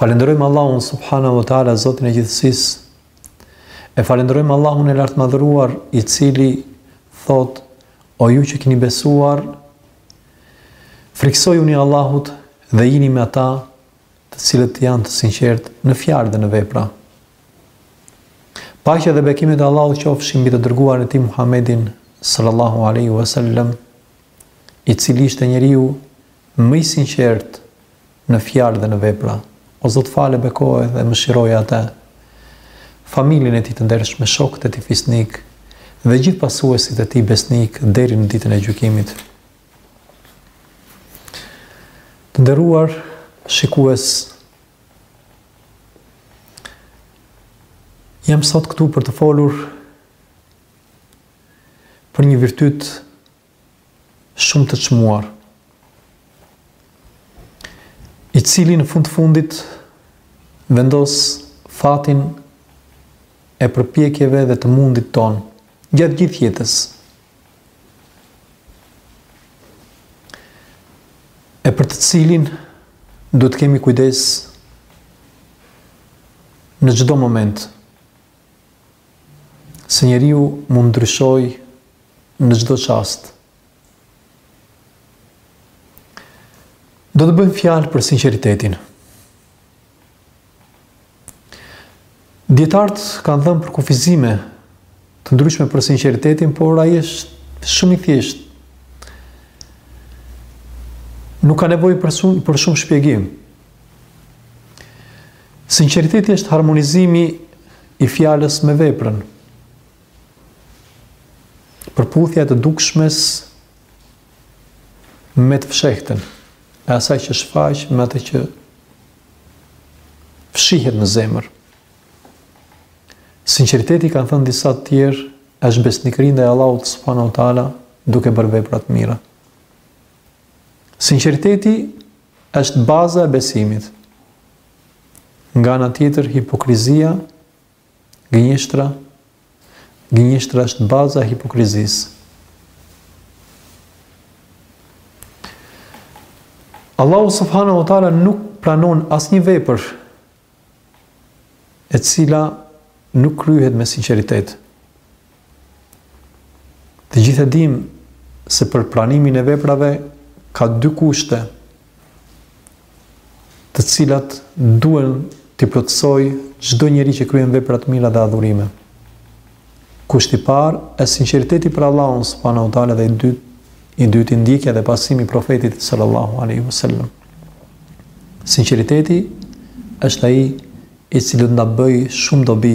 Falënderojmë Allahun subhanahu wa taala Zotin e gjithësisë. E falënderojmë Allahun e lartmadhëruar i cili thotë o ju që keni besuar frikësojuni Allahut dhe jini me ata të cilët janë të sinqertë në fjalë dhe në vepra. Paqja dhe bekimet e Allahut qofshin mbi të dërguarin e tij Muhammedin sallallahu alaihi wasallam, i cili ishte njeriu më i sinqertë në fjalë dhe në vepra. O Zot fale bekoje dhe mëshiroje atë. Familjen e tij të ndershme, shokët e tij fisnikë dhe gjithë pasuesit e tij besnikë deri në ditën e gjykimit. Të nderuar shikues, jam sot këtu për të folur për një virtyt shumë të çmuar, i cili në fund të fundit vendos fatin e përpjekjeve dhe të mundit tonë gjatë gjithë jetës. e për të cilin duhet të kemi kujdes në çdo moment, se njeriu mund ndryshojë në çdo çast. Do të bëjmë fjalë për sinqeritetin. Dijetarët kanë dhënë përkufizime të ndryshme për sinqeritetin, por ai është shumë i thjeshtë. Nuk ka nevojë për shumë për shumë shpjegim. Sinqeriteti është harmonizimi i fjalës me veprën. Përputhja e të dukshmes me të fshehtën, e asaj që shfaq me atë që fshihet në zemër. Sinqeriteti kanë thënë disa të tjerë, është besnikëri ndaj Allahut subhanahu wa taala duke bërë vepra të mira. Sinqeriteti është baza e besimit. Nga ana tjetër hipokrizia Gënjeshtra, gënjeshtra është baza e hipokrizisë. Allahu subhanahu wa taala nuk pranon asnjë vepër e cila nuk kryhet me sinqeritet. Të gjithë e dimë se për pranimin e veprave ka dy kushte, të cilat duhen t'i plotësojë çdo njeri që kryen vepra të mira dhe adhurime. Kushti i parë është sinqeriteti për Allahun subhanahu wa taala dhe i dytë i dyti ndjekja dhe pasimi i profetit sallallahu alaihi wasallam. Sinqeriteti është ai i cili do të na bëjë shumë dobi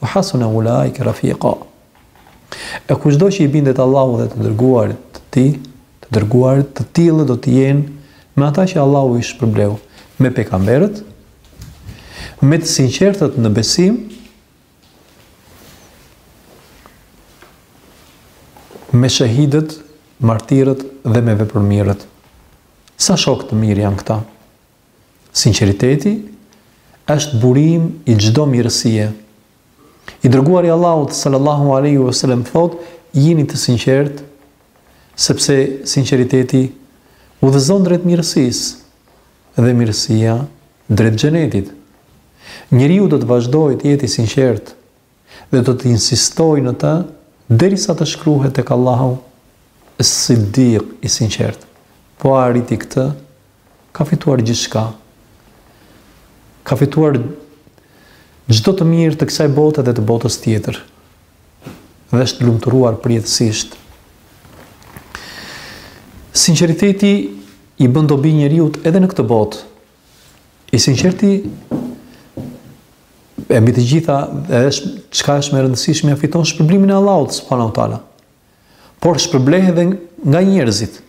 Wa hasuna ulaika rafiqa. E kushdo që i bindet Allahut dhe të dërguarit të tij, të dërguarit të tillë do të jenë me ata që Allahu i shpërbleu, me pejgamberët, me të sinqertët në besim, me shahidët, martirët dhe me vepërmirët. Sa shokë të mirë janë këta? Sinqeriteti është burim i çdo mirësie. I dërguari i Allahut sallallahu alaihi wasallam thotë, jini të sinqertë, sepse sinqeriteti udhëzon drejt mirësisë dhe mirësia drejt xhenetit. Njeriu do të vazhdojë të jetë i sinqertë dhe do të insistojë në të derisa të shkruhet tek Allahu Siddiq i sinqertë. Po e arriti këtë? Ka fituar gjithçka. Ka fituar çdo të mirë të kësaj bote dhe të botës tjetër. Dhe është lumturuar përjetësisht. Sinqeriteti i bën dobi njeriut edhe në këtë botë, I sinqerti e mbi të gjitha çka është më e rëndësishmja fiton shpërblimin e Allahut subhanahu teala. Por shpërblehet edhe nga njerëzit.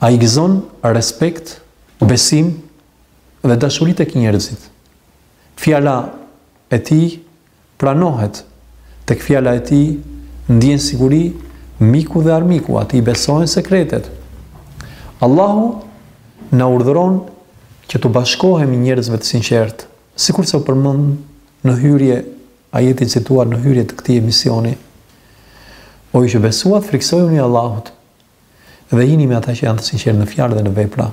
Ai gëzon respekt, besim dhe dashuri tek njerëzit. Fjala e tij Pranohet, tek fjala e tij ndjen siguri miku dhe armiku, atij i besohen sekretet. Allahu na urdhëron që t'u bashkohemi njerëzve të sinqertë, sikurse u përmend në hyrje ajeti i cituar në hyrje të këtij emisioni, O ju që besuat, frikësojuni Allahut. dhe jini me ata që janë të sinqertë në fjalë dhe në vepra.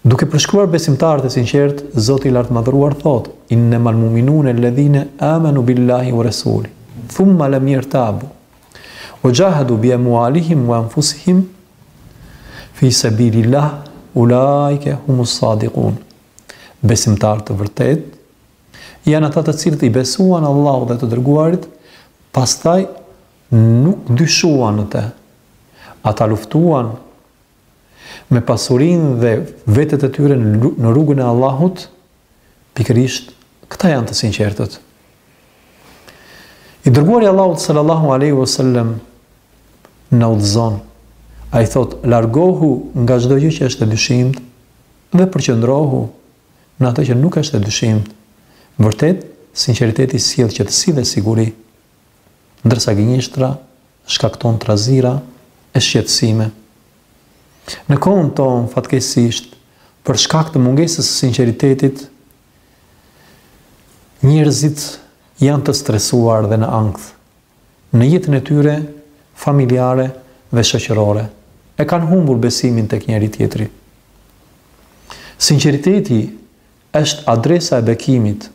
Duke përshkruar besimtarët e sinqertë, Zoti i Lartmadhëruar thotë: "Innamal mu'minun alladhina amanu billahi wa rasuli, thumma lam yartabu, wa jahadu bi amwalihim wa anfusihim fi sabilillah, ulaika humus sadiqun." Besimtarë të vërtetë janë ata të cilët i besuan Allahut dhe të dërguarit, pastaj Nuk dyshuan në të. Ata luftuan me pasurinë dhe vetet e tyre në rrugën e Allahut, pikërisht këta janë të sinqertët. I dërguari i Allahut sallallahu alaihi wasallam na udhëzon, ai thotë, largohu nga çdo gjë që është e dyshimtë dhe përqendrohu në atë që nuk është e dyshimtë. Vërtet, sinqeriteti sjell qetësi dhe siguri. ndërsa gënjeshtra shkakton trazira e shqetësime. Në kohën tonë, fatkeqësisht, për shkak të mungesës së sinqeritetit, njerëzit janë të stresuar dhe në ankth në jetën e tyre familjare dhe shoqërore. E kanë humbur besimin tek njëri-tjetri. Sinqeriteti Është adresa e bekimit.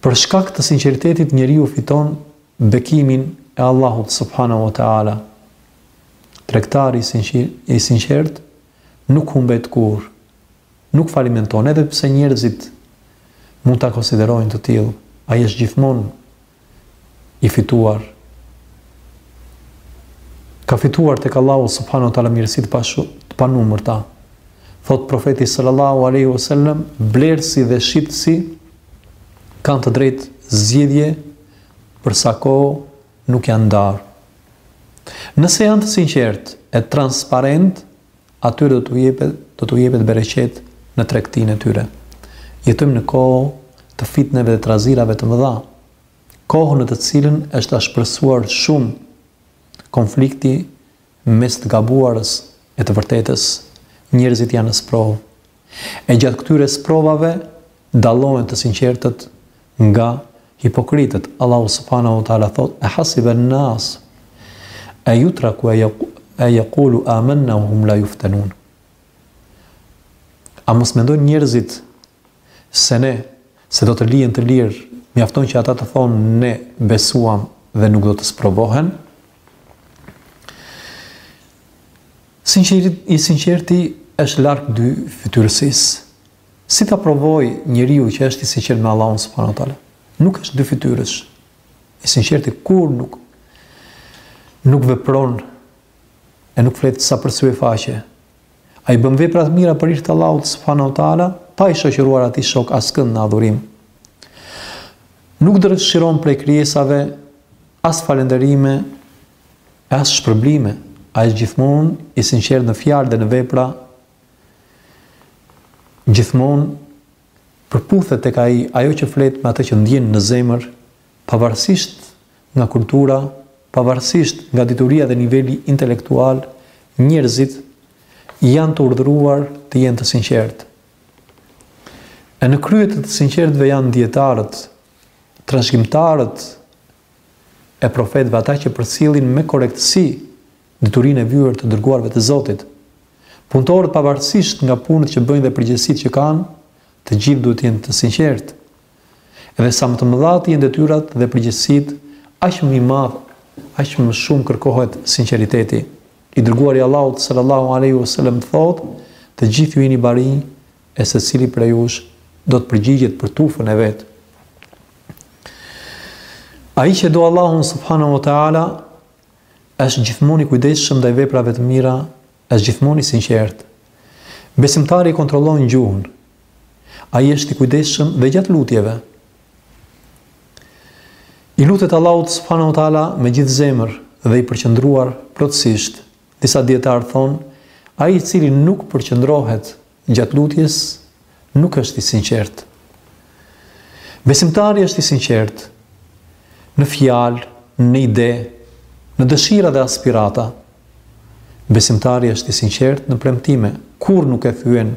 Për shkak të sinqeritetit njeriu fiton bekimin e Allahut subhanahu wa ta'ala. Tregtari i sinqertë nuk humbet kurrë, nuk falimenton edhe pse njerëzit mund ta konsiderojnë të tillë, ai është gjithmonë i fituar ka fituar tek Allahu subhanahu wa taala mirësi të pashu të panumërta. Thotë profeti sallallahu alaihi wasallam, blerësi dhe shitësi kanë të drejtë zgjedhje për sa kohë nuk janë ndarë. Nëse janë të sinqertë e transparent, Atyre do t'u jepet, do t'u jepet bereqet në tregtinë e tyre. Jetojmë në kohë të fitneve dhe trazirave të mëdha, kohë në të cilën është ashpërsuar shumë konflikti mes të gabuarës e të vërtetës. Njerëzit janë në sprovë. E gjatë këtyre sprovave dallohen të sinqertët nga hipokritët. Allahu subhanahu wa taala thotë: "E hasiben-nas a yutraku a yaqulu amanna wa hum la yuftanun." A mos mendojnë njerëzit se ne se do të lihen të lirë, mjafton që ata të thonë ne besuam dhe nuk do të sprovohen? Sinqerit, i sinqerti është larg dyfytyrësisë. Si ta provojë njeriu që është i sinqert me Allahun subhanahu wa taala? Nuk është dyfytyrësh. I sinqerti kurrë nuk nuk vepron e nuk flet sa për sy e faqe, Ai bën vepra të mira për hir të Allahut subhanahu wa taala, pa i shoqëruar atij shok askënd në adhurim. Nuk dëshiron prej krijesave as falënderime e as shpërblime. Ai është gjithmonë i sinqertë në fjalë dhe në vepra. Gjithmonë përputhet tek ai ajo që flet me atë që ndjen në zemër Pavarësisht nga kultura, pavarësisht nga dituria dhe niveli intelektual, njerëzit janë të urdhëruar të jenë të sinqertë. E në krye të të sinqertëve janë dijetarët, trashëgimtarët e profetëve, ata që përcjellin me korrektësi diturinë e vyer të dërguarve të Zotit. Punëtorët pavarësisht nga punët që bëjnë dhe përgjegjësitë që kanë, të gjithë duhet të jenë të sinqertë. Edhe sa më të mëdha të jenë detyrat dhe përgjegjësitë, aq më i madh, aq më shumë kërkohet sinqeriteti. I dërguari i Allahut sallallahu alejhi ve sellem thotë, Të gjithë ju jeni barinj e secili prej jush do të përgjigjet për tufën e vet. Ai që e do Allahun subhanahu wa taala është gjithmonë i kujdesshëm ndaj veprave të mira Është gjithmonë i sinqertë. Besimtari e kontrollon gjuhën. Ai është i kujdesshëm dhe gjatë lutjeve. I lutet Allahut subhanahu wa taala me gjithë zemër dhe i përqendruar plotësisht. Disa dijetarë thonë, ai i cili nuk përqendrohet Gjatë lutjes nuk është i sinqertë. Besimtari është i sinqertë në fjalë, në ide, në dëshira dhe aspirata. Besimtari është i sinqertë në premtime, kurrë nuk e thyen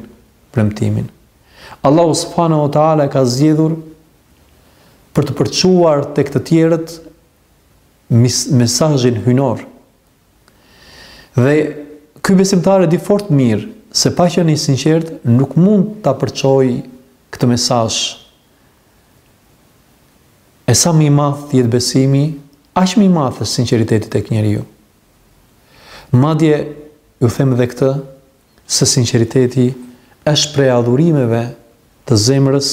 premtimin. Allahu subhanahu wa taala e ka zgjedhur për të përçuar tek të tjerët mesazhin hyjnor. Dhe ky besimtar e di fort mirë se pa qenë i sinqertë nuk mund ta përçojë këtë mesazh. E sa më i madh të jetë besimi, aq më i madh është sinqeriteti tek njeriu. Madje ju them edhe këtë se sinqeriteti është prej adhurimeve të zemrës,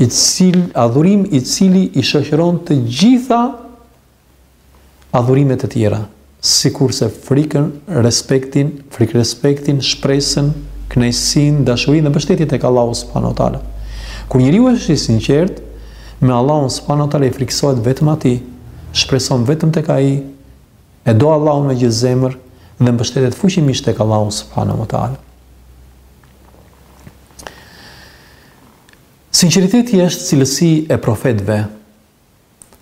i cili adhurim i cili i shoqëron të gjitha adhurimet e tjera, sikurse frikën, respektin, frikërespektin, shpresën, kënaqësinë, dashurinë dhe mbështetjen tek Allahu subhanahu wa taala. Kur njeriu është i sinqertë me Allahun subhanahu wa taala i frikësohet vetëm atij, shpreson vetëm tek ai, e do Allahun me gjithë zemër dhe mbështetet fuqimisht tek Allahu subhanahu wa taala. Sinqeriteti është cilësi e profetëve,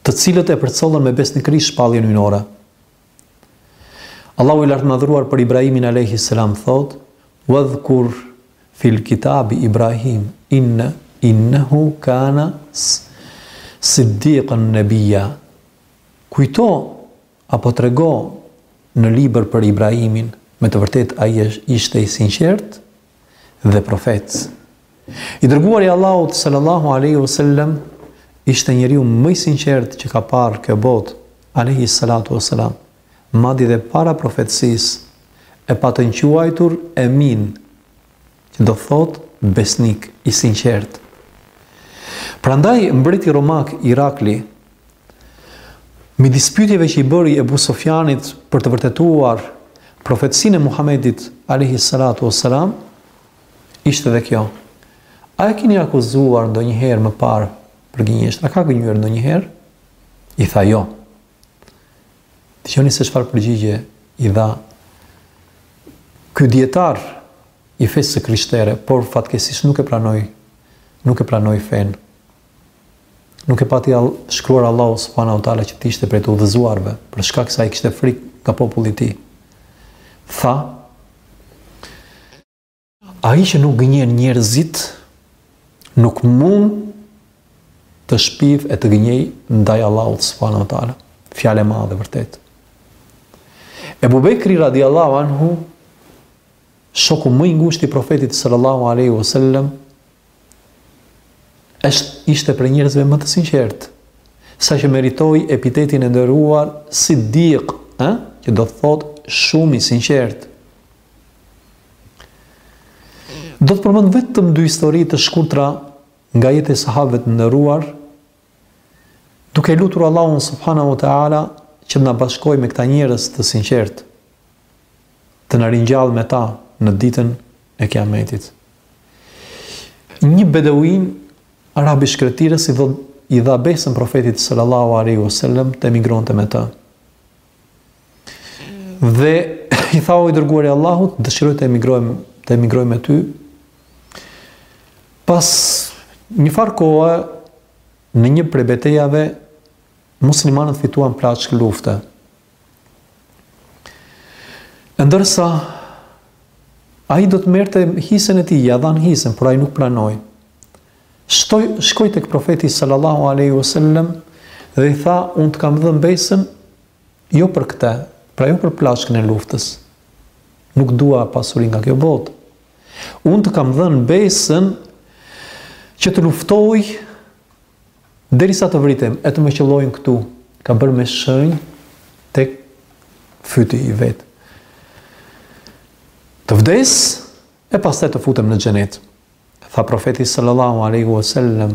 të cilët e përcollën me besnikëri shpalljen hyjnore. Allahu i lartmadhëruar për Ibrahimin alayhi salam thotë: "Wadhkur fil kitabi Ibrahim innahu kana siddiqan nabiyya." Kujto Po trego në libër për Ibrahimin, me të vërtetë ai ishte i sinqertë dhe profet. I dërguar i Allahut sallallahu alaihi wasallam ishte njeriu më i sinqertë që ka parë kjo botë, alaihi salatu wassalam, madje dhe para profetësisë, e patën quajtur Emin, që do të thotë besnik i sinqertë. Prandaj mbreti romak Irakli, midis pyetjeve që i bëri Ebu Sofjanit për të vërtetuar profetësinë e Muhamedit alayhi salatu wassalam, ishte dhe kjo. A e keni akuzuar ndonjëherë më parë për gënjeshtar? A ka gënjyer ndonjëherë? I tha jo. Dëgjoni se çfarë përgjigje i dha ky dietar i fesë së krishtere, por fatkeqësisht nuk e pranoi, nuk e pranoi fenë. Nuk e pati all, shkruar Allahu subhanahu wa taala që të ishte prej të udhëzuarve, për shkak se ai kishte frikë nga populli i tij. Tha, Ai që nuk gënjen njerëzit, nuk mund të shpifë e të gënjejë ndaj Allahut subhanahu wa taala. Fjalë e madhe vërtet. Ebu Bekri radiallahu anhu, shoku më i ngushtë i profetit sallallahu alaihi wasallam, është ishte prej njerëzve më të sinqertë, saqë meritoi epitetin e nderuar Siddiq, ë, që do të thotë shumë i sinqertë. Do të përmend vetëm dy histori të shkurtra nga jeta e sahabëve të nderuar, duke e lutur Allahun subhanahu wa taala që të na bashkojë me këta njerëz të sinqertë, të na ringjallë me ta në ditën e Kiametit. Një beduin arab i shkretirës i dha i dha besën profetit sallallahu alaihi wasallam të emigronte me të. Dhe i tha o i dërguar i Allahut, dëshiroj të emigroj me, të emigroj me ty. Pas një farë kohë në një prej betejave muslimanët fituan plaçkë lufte. Ndërsa ai do të merrte hisën e tij, ia dhanë hisën, por ai nuk pranoi. Shkoi, shkoi tek Profeti sallallahu alejhi ve sellem dhe i tha, unë të kam dhënë besën jo për këtë, pra jo për plaçkën e luftës. Nuk dua pasuri nga kjo botë. Unë të kam dhënë besën që të luftoj derisa të vritem e të më qëllojnë këtu. Ka bërë me shenjë tek fyti i vet. Të vdes E pastaj të futem në Xhenet. Tha Profeti sallallahu alejhi ue sellem,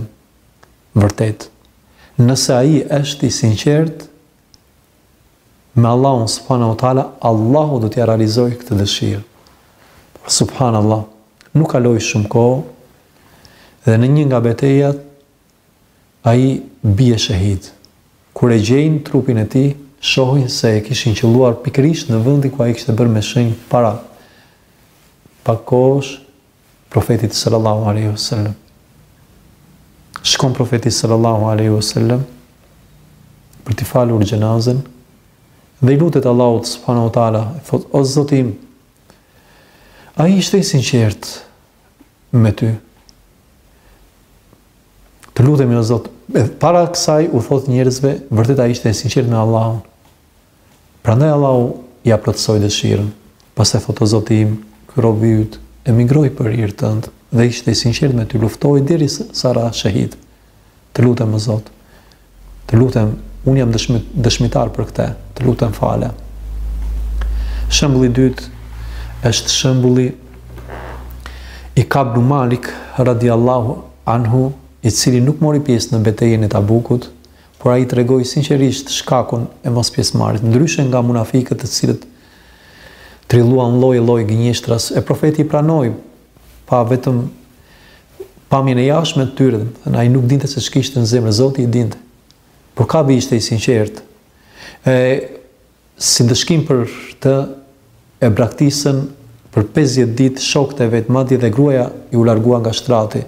Vërtet, nëse ai është i sinqertë me Allahun subhanahu wa taala, Allahu do t'ia realizojë këtë dëshirë. Por subhanallahu, nuk kaloi shumë kohë dhe në një nga betejat Ai bie shehid. Kur e gjejnë trupin e tij, shohin se e kishin qëlluar pikërisht në vendin ku ai kishte bërë me shenjë para pak kohësh Profetit sallallahu alaihi wasallam. Shkon Profeti sallallahu alaihi wasallam për t'i falur xhenazën dhe i lutet Allahut subhanahu wa taala, thotë o Zoti im, ai ishte i sinqertë, me ty. Të lutemi o Zot, para kësaj u thotë njerëzve, vërtet ai ishte i sinqertë me Allahun. Prandaj Allahu ia plotësoi dëshirën. Pastaj thotë o Zoti im, ky robi yt emigroi për hir tënd dhe ishte i sinqertë me ty, luftoi derisa ra shehid. Të lutem o Zot. Të lutem, unë jam dëshmitar për këtë. Të lutem fale. Shembulli i dytë është shembulli i Kab ibnu Malik radiallahu anhu, i cili nuk mori pjesë në betejën e Tabukut, por ai tregoi sinqerisht shkakun e mospjesëmarrjes, ndryshe nga munafikët të cilët trilluan lloj-lloj gënjeshtrash e profeti i pranoi pa vetëm pamjen e jashtme të tyre, domethënë ai nuk dinte se ç'kishte në zemër, Zoti i dinte. Por Kabi ishte i sinqertë. E si ndëshkim për të e braktisën për 50 ditë shokët e vet, madje dhe gruaja iu largua nga shtrati.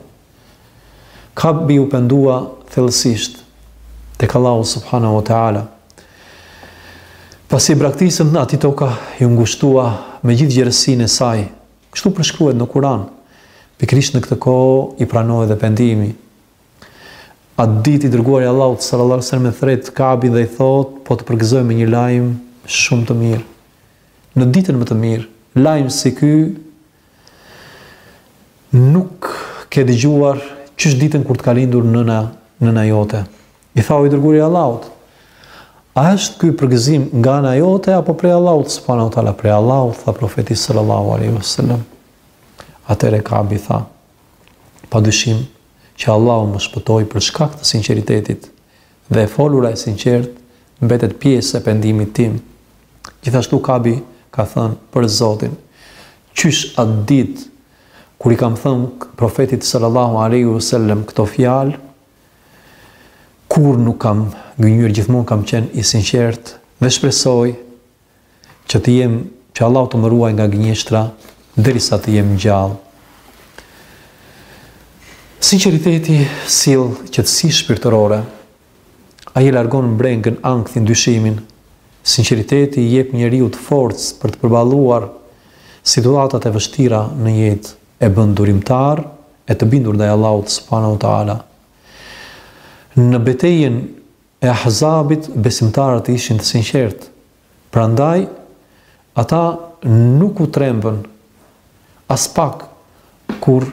Kabi u pendua thellësisht tek Allahu subhanahu wa taala. Pasi e braktisën, atij toka iu ngushtua me gjithë gjerësinë e saj, Kështu përshkruhet në Kur'an. Pikërisht në këtë kohë i pranohet dhe pendimi. Atë ditë i dërguari i Allahut sallallahu alaihi wasallam e thërret Kabin dhe i thotë, po të përgëzoj me një lajm shumë të mirë. Në ditën më të mirë, lajm si ky nuk ke dëgjuar qysh ditën kur të ka lindur nëna nëna jote. I tha o i dërguari i Allahut, a është ky përgëzim nga ana jote apo prej Allahut subhanahu wa taala? Prej Allahut, tha profeti sallallahu alaihi wasallam. Atëherë Kabi tha, pa dyshim që Allahu më shpëtoi për shkak të sinqeritetit dhe e folura e sinqertë mbetet pjesë e pendimit tim. Gjithashtu Kabi ka thënë për Zotin, qysh atë ditë kur i kam thënë profetit sallallahu alaihi wasallam këto fjalë, Kurrë nuk kam gënjyer, gjithmonë kam qenë i sinqertë dhe shpresoj që të jem, që Allahu të më ruajë nga gënjeshtra derisa të jem gjallë. Sinqeriteti sjell qetësi shpirtërore. Ai largon brengën, ankthin, dyshimin. Sinqeriteti i jep njeriut forcë për të përballuar situatat e vështira në jetë. e bën durimtar e të bindur ndaj Allahut subhanahu wa taala. Në betejën e Ahzabit besimtarët ishin të sinqertë. Prandaj ata nuk u trembën aspak kur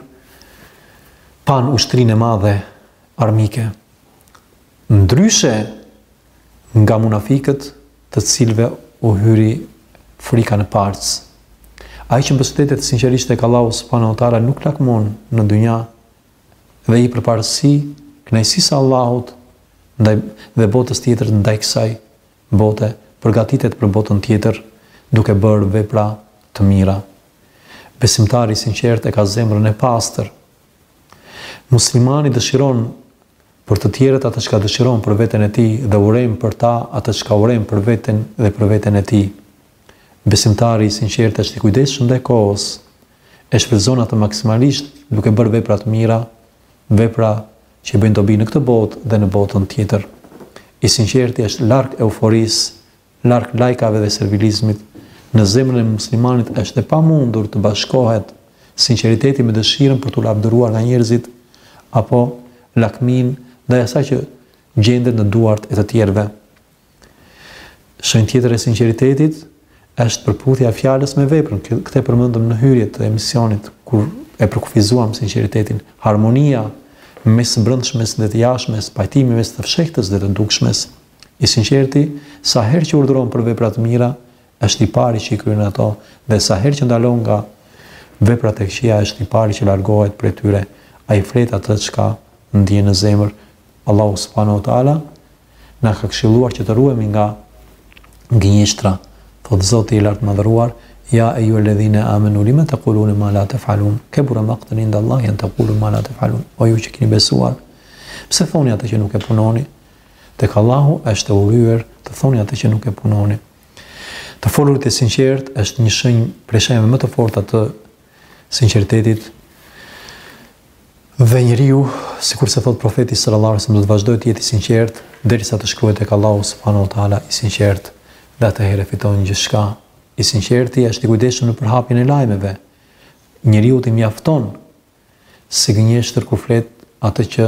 panë ushtrinë e madhe armike. Ndryshe nga munafikët të cilëve u hyri frika në palcë. Ai që mbështetet sinqerisht tek Allahu subhanahu wa taala nuk lakmon në dynja dhe i jep përparësi kënaqësisë së Allahut ndaj dhe botës tjetër ndaj kësaj bote përgatitet për botën tjetër duke bërë vepra të mira. Besimtari i sinqertë e ka zemrën e pastër. Muslimani dëshiron Për të tjerët atë çka dëshiron për veten e tij dhe urren për ta atë çka urren për veten dhe për veten e tij. Besimtari i sinqertë është i kujdesshëm ndaj kohës, e shfrytëzon atë maksimalisht duke bërë vepra të mira, vepra që i bëjnë dobi në këtë botë dhe në botën tjetër. I sinqerti është larg euforisë Larg lajkave dhe servilizmit, në zemrën e muslimanit është e pamundur të bashkohet sinqeriteti me dëshirën për t'u lavdëruar nga njerëzit apo lakminë ndaj asaj që gjendet në duart e të tjerëve. Shenjë tjetër e sinqeritetit është përputhja e fjalës me veprën. Këtë e përmendëm në hyrje të emisionit kur e përkufizuam sinqeritetin. Harmonia mes së brendshmes dhe të jashtmes, pajtimi mes të fshehtës dhe të dukshmes. I sinqerti, sa herë që urdhëron për vepra të mira, është i pari që i kryen ato, dhe sa herë që ndalon nga veprat e këqija, është i pari që largohet prej tyre. Ai flet atë çka ndjen në zemër. Allahu subhanahu wa taala na ka këshilluar që të ruhemi nga gënjeshtra. Thotë Zoti i Lartmadhëruar, Ja ejjuhel-ledhine amenu lime tekulune ma la tefalun, kebura makten indallahi en tekulu ma la tefalun, o ju që kini besuar, pse thoni atë që nuk e punoni, Tek Allahu është e urryer të thoni atë që nuk e punoni. Të folurit e sinqertë është një shënjë prej shënjëve më të forta të sinqeritetit. Dhe njeriu, sikurse thotë profeti sallallahu alajhi wasallam, do të vazhdojë të jetë i sinqertë derisa të shkruhet tek Allahu subhanahu wa taala i sinqertë dhe atëherë fiton gjithçka. I sinqerti është i kujdesshëm në përhapjen e lajmeve. Njeriut i mjafton si gënjeshtër kur flet atë që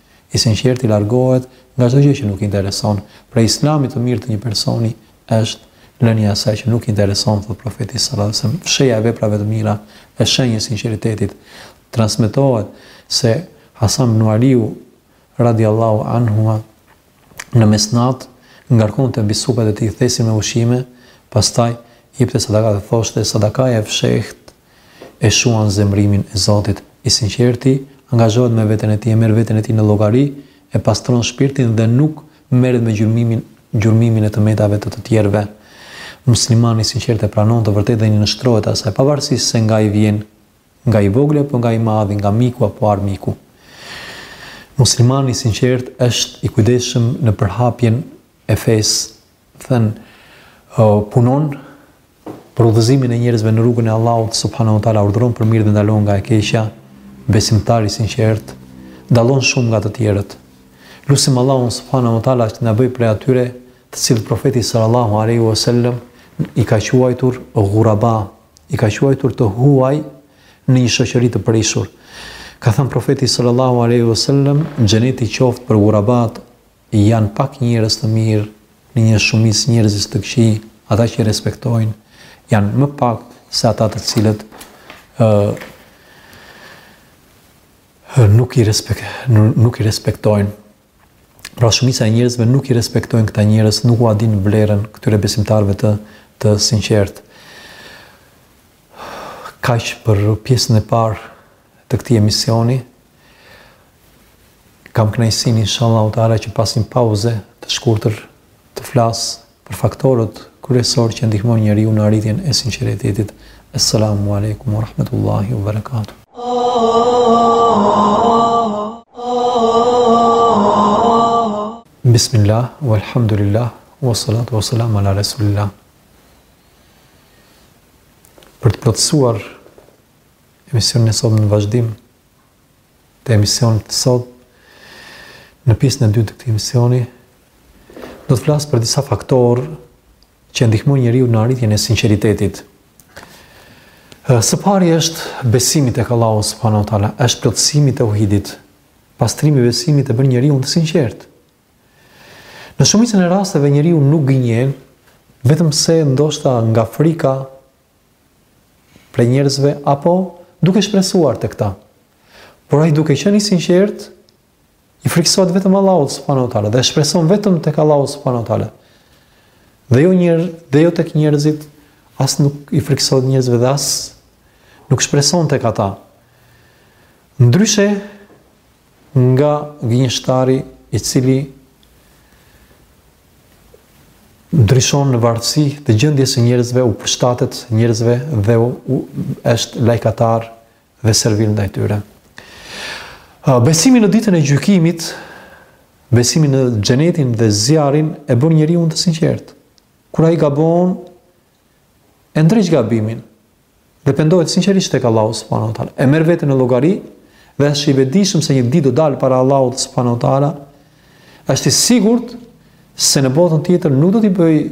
I sinqerti largohet nga çdo gjë që nuk i intereson. Prej Islamit të mirë të një personi është lënia e asaj që nuk i intereson, thotë Profeti sallallahu alaihi wasallam. Fshehja e veprave të mira është shenjë e sinqeritetit. Transmetohet se Hasan ibnu Aliu radiallahu anhuma në mesnatë ngarkonte mbi supat e tij thesin me ushqime, pastaj jepte sadaka dhe thoshte sadakaja e fshehtë e shuan zemërimin e Zotit. I sinqerti angazhohet me veten e tij, e merr veten e tij në llogari, e pastron shpirtin dhe nuk merret me gjurmimin gjurmimin e të metave të të tjerëve. Muslimani i sinqertë e pranon të vërtetën dhe i nënshtrohet asaj, pavarësisht se nga i vjen, nga i vogli apo nga i madhi, nga miku apo armiku. Muslimani i sinqertë është i kujdesshëm në përhapjen e fesë thënë punon për udhëzimin e njerëzve në rrugën e Allahut subhanahu wa taala urdhëron për mirë dhe ndalon nga e keqja besimtari i sinqertë dallon shumë nga të tjerët lusim Allahun subhanahu wa taala që të na bëjë prej atyre të cilët profeti sallallahu alaihi wasallam i ka quajtur ghuraba i ka quajtur të huaj në një shoqëri të prishur ka thënë profeti sallallahu alaihi wasallam xheneti qoftë për ghurabat Janë pak njerëz të mirë në një shumicë njerëzish të këqij, ata që i respektojnë janë më pak se ata të cilët ë nuk i respekt nuk i respektojnë. Pra shumica e njerëzve nuk i respektojnë këta njerëz, nuk ua dinë vlerën këtyre besimtarëve të të sinqertë. Kaq për pjesën e parë të këtij emisioni. Kam kënaqësinë inshallahu teala që pas një pauze të shkurtër të flas për faktorët kryesorë që e ndihmojnë njeriun në arritjen e sinqeritetit. Esselamu alejkum wa rahmetullahi wa barakatuh. Bismillah, walhamdulillah, wa salatu wa salam ala rasulillah. Për të plotësuar emisionin e sotëm në vazhdim, të emisionit të sot, në pjesën e dytë të këtij emisioni, do të flas për disa faktorë që ndihmojnë njeriun në arritjen e sinqeritetit. Së pari është besimi tek Allahu subhanahu wa taala, është plotësimi i tauhidit. Pastrimi i besimit e bën njeriun të sinqertë. Në shumicën e rasteve njeriu nuk gënjen, vetëm se ndoshta nga frika prej njerëzve apo duke shpresuar tek ta. Por ai duke qenë i sinqertë, i frikësohet vetëm Allahut subhanahu wa taala dhe shpreson vetëm tek Allahu subhanahu wa taala. Dhe jo njerë, dhe jo tek njerëzit, as nuk u frikësohet njerëzve dhe as nuk shpreson tek ata. Ndryshe, Nga gënjeshtari i cili ndryshon në varësi të gjendjes së njerëzve, u përshtatet njerëzve dhe u, u është lajkatar dhe servil ndaj tyre. Besimi në ditën e gjykimit, besimi në xhenetin dhe zjarrin e bën njeriun të sinqertë. Kur ai gabon, e ndreq gabimin dhe pendohet sinqerisht tek Allahu subhanahu wa taala. E merr veten në llogari dhe është i vetëdijshëm se një ditë do dalë para Allahut subhanahu wa taala. Është i sigurt se në botën tjetër nuk do t'i bëjë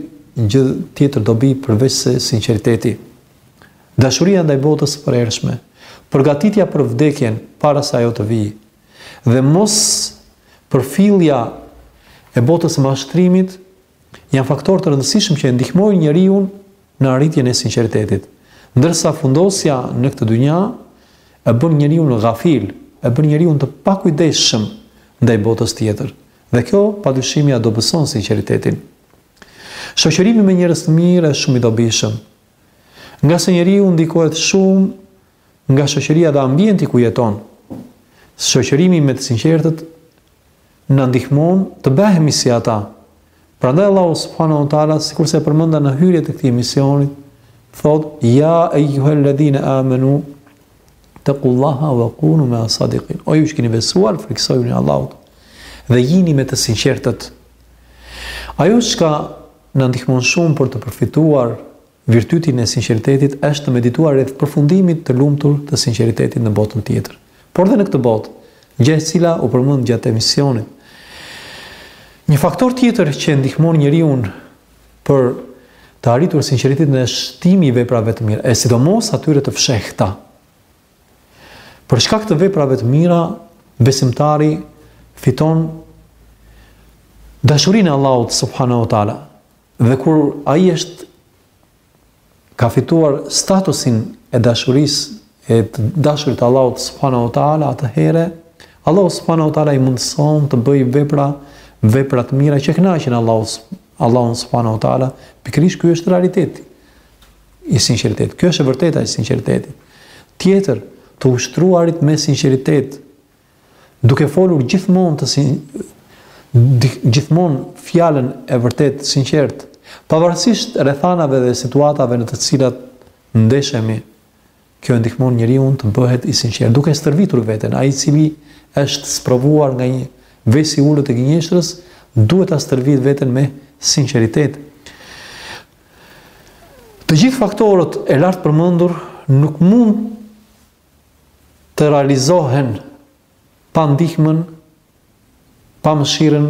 gjë tjetër dobi përveçse sinqeriteti. Dashuria ndaj botës së përhershme, përgatitja për vdekjen para se ajo të vijë dhe mospërfillja e botës së mashtrimit Janë faktorë të rëndësishëm që e ndihmojnë njeriun në arritjen e sinqeritetit. Ndërsa fundosja në këtë dynja e bën njeriun ghafil, e bën njeriun të pakujdesshëm ndaj botës tjetër. Dhe kjo padyshim ia dobëson sinqeritetin. Shoqërimi me njerëz të mirë është shumë i dobishëm. Ngase njeriu ndikohet shumë Nga shoqëria dhe ambienti ku jeton, shoqërimi me të sinqertët na ndihmon të bëhemi si ata. Prandaj Allahu subhanahu wa taala, sikurse e përmenda në hyrje të këtij emisionit, thotë: "Ya ayyuhalladhina amanu ttaqullaha wa kunu ma'as sadiqin." O ju që keni besuar, frikësojuni Allahut dhe jini me të sinqertët. Ajo çka na ndihmon shumë për të përfituar Virtytin e sinqeritetit është të medituar rreth përfundimit të lumtur të sinqeritetit në botën tjetër, por dhe në këtë botë, gjë e cila u përmend gjatë emisionit. Një faktor tjetër që e ndihmon njeriun për të arritur sinqeritetin është shtimi i veprave të mira, e sidomos atyre të fshehta. Për shkak të veprave të mira, besimtari fiton dashurinë e Allahut subhanahu wa taala. Dhe kur ai është ka fituar statusin e dashurisë e të dashurit të Allahut subhanahu wa taala atëherë Allahu subhanahu wa taala i mundëson të bëjë vepra vepra të mira që kënaqin Allahu Allahu subhanahu wa taala pikërisht ky është realiteti i sinqeritetit kjo është e vërteta e sinqeritetit tjetër të ushtruarit me sinqeritet duke folur gjithmonë të sin gjithmonë fjalën e vërtetë të sinqertë, pavarësisht rrethanave dhe situatave në të cilat ndeshemi. Kjo e ndihmon njeriun të bëhet i sinqertë, duke stërvitur veten, ai i cili është sprovuar nga një ves i ulët i gënjeshtrës, duhet ta stërvitë veten me sinqeritet. Të gjithë faktorët e lartpërmendur nuk mund të realizohen pa ndihmën, pa mëshirën,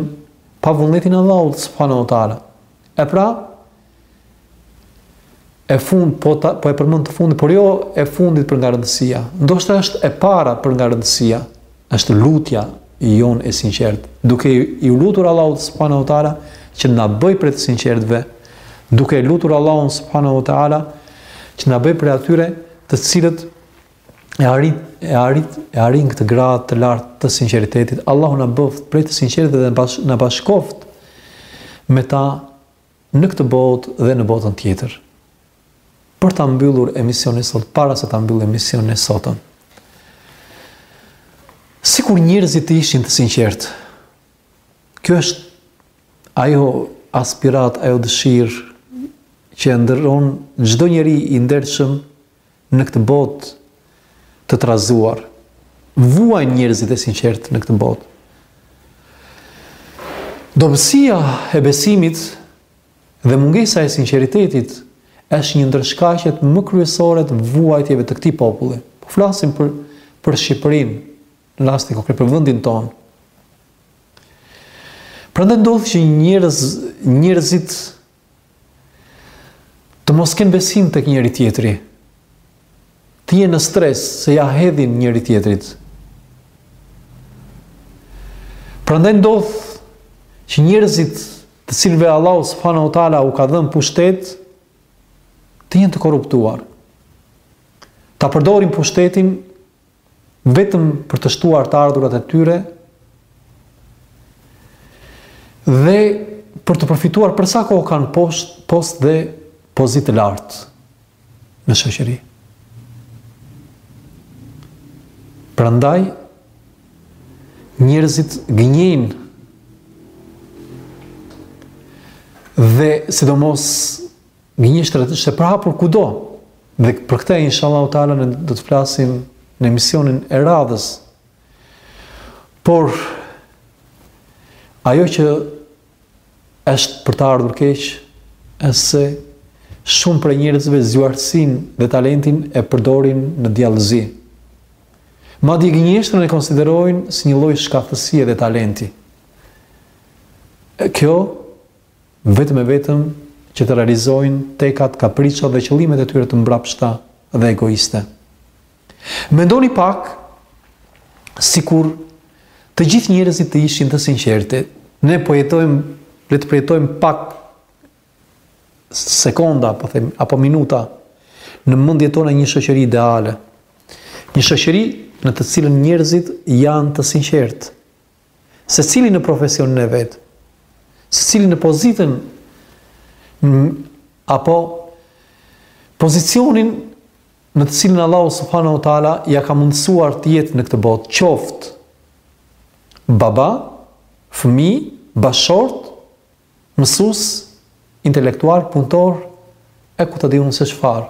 pa vullnetin e Allahut subhanahu wa taala. E pra, e fund po ta, po e përmend të fundit, por jo e fundit për nga rëndësia. Ndoshta është e para për nga rëndësia. Është lutja jonë e sinqertë, duke iu lutur Allahut subhanahu wa taala që të na bëjë prej të sinqertëve, duke e lutur Allahun subhanahu wa taala që na bëjë prej atyre të cilët e arrit e arrit e arrin këtë gradë të lartë të sinqeritetit. Allahu na bëftë prej të sinqertëve dhe na bashkoftë me ta Në këtë botë dhe në botën tjetër. Për ta mbyllur emisionin sot, para se ta mbyll emisionin e sotëm. Sikur njerëzit të ishin të sinqertë. Kjo është ajo aspiratë, ajo dëshirë që ëndërron çdo njeri i ndershëm në këtë botë të trazuar. Vuajnë njerëzit e sinqertë në këtë botë. Dobësia e besimit dhe mungesa e sinqeritetit është një ndër shkaqet më kryesore të vuajtjeve të këtij populli. Po flasim për për Shqipërinë, në rastin konkret për vendin tonë. Prandaj ndodh që njerëz njerëzit Të mos kenë besim tek njëri-tjetri. Të jenë në stres se ia hedhin njëri-tjetrit. Prandaj ndodh që njerëzit të cilëve Allahu subhanahu wa taala u ka dhënë pushtet të jenë të korruptuar. Ta përdorin pushtetin vetëm për të shtuar të ardhurat e tyre dhe për të përfituar për sa kohë kanë post, post dhe pozitë të lartë në shoqëri. Prandaj njerëzit gënjejnë dhe sidomos Gënjeshtra është e përhapur kudo. Dhe për këtë inshallah taala ne do të flasim në emisionin e radhës. Por ajo që është për të ardhur keq është se shumë prej njerëzve zgjuarsinë dhe talentin e përdorin në djallëzi. Madje gënjeshtrën e konsiderojnë si një lloj shkathtësie dhe talenti. Kjo vetëm e vetëm që të realizojnë tekat, kapriçot dhe qëllimet e tyre të mbrapshta dhe egoiste. Mendoni pak sikur të gjithë njerëzit të ishin të sinqertë. Ne po jetojmë, le të përjetojmë pak sekonda, po them, apo minuta në mendjet tona një shoqëri ideale. Një shoqëri në të cilën njerëzit janë të sinqertë. Secili në profesionin e vet, secili në pozitën apo pozicionin në të cilin Allahu subhanahu wa taala ia ka mundësuar të jetë në këtë botë, qoftë baba, fëmijë, bashkëshort, mësues, intelektual, punëtor e ku ta di unë se çfarë.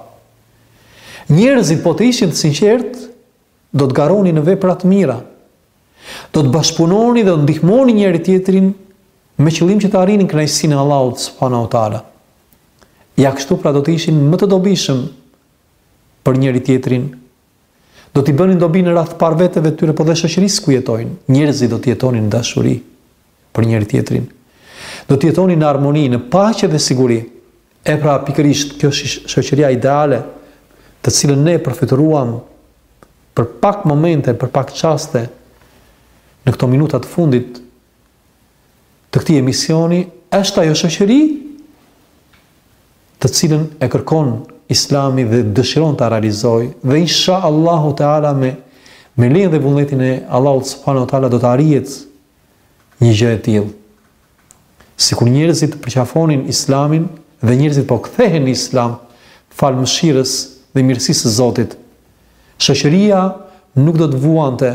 Njerëzit po të ishin të sinqertë, do të garonin në vepra të mira, do të bashkëpunonin dhe do të ndihmonin njëri tjetrin me qëllim që të arrinin kënaqësinë e Allahut subhanahu wa taala. Ja kështu pra do të ishin më të dobishëm për njëri tjetrin. Do t'i bënin dobi në radhë të parë vetëve të tyre, po dhe shoqërisë ku jetojnë. Njerëzit do të jetonin në dashuri për njëri tjetrin. Do të jetonin në harmoni, në paqe dhe siguri. E pra pikërisht kjo është shoqëria ideale të cilën ne përfytyruam për pak momente, për pak çaste në këto minuta të fundit të këtij emisioni, është ajo shoqëri të cilën e kërkon Islami dhe dëshiron ta realizojë dhe insha Allahu taala me me lejen dhe vullnetin e Allahut subhanahu wa taala do të arrihet një gjë e tillë. Sikur njerëzit të përqafonin Islamin dhe njerëzit po kthehen në Islam falë mëshirës dhe mirësisë së Zotit, shoqëria nuk do të vuante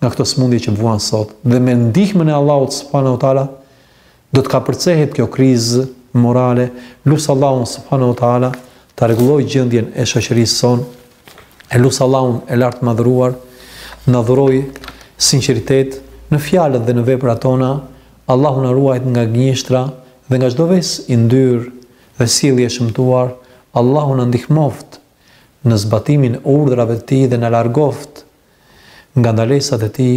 nga këto sëmundje që vuan sot dhe me ndihmën e Allahut subhanahu wa taala do të kapërcehet kjo krizë morale, lus Allahun subhanahu wa taala ta rregullojë gjendjen e shoqërisë sonë E lus Allahun e lartëmadhëruar të na dhurojë sinqeritet në fjalët dhe në veprat tona, Allahu na ruajtë nga gënjeshtra dhe nga çdo ves i ndyrë dhe sjellje e shëmtuar, Allahu na ndihmoftë në zbatimin e urdhrave të Tij dhe na largoftë nga ndalesat e Tij,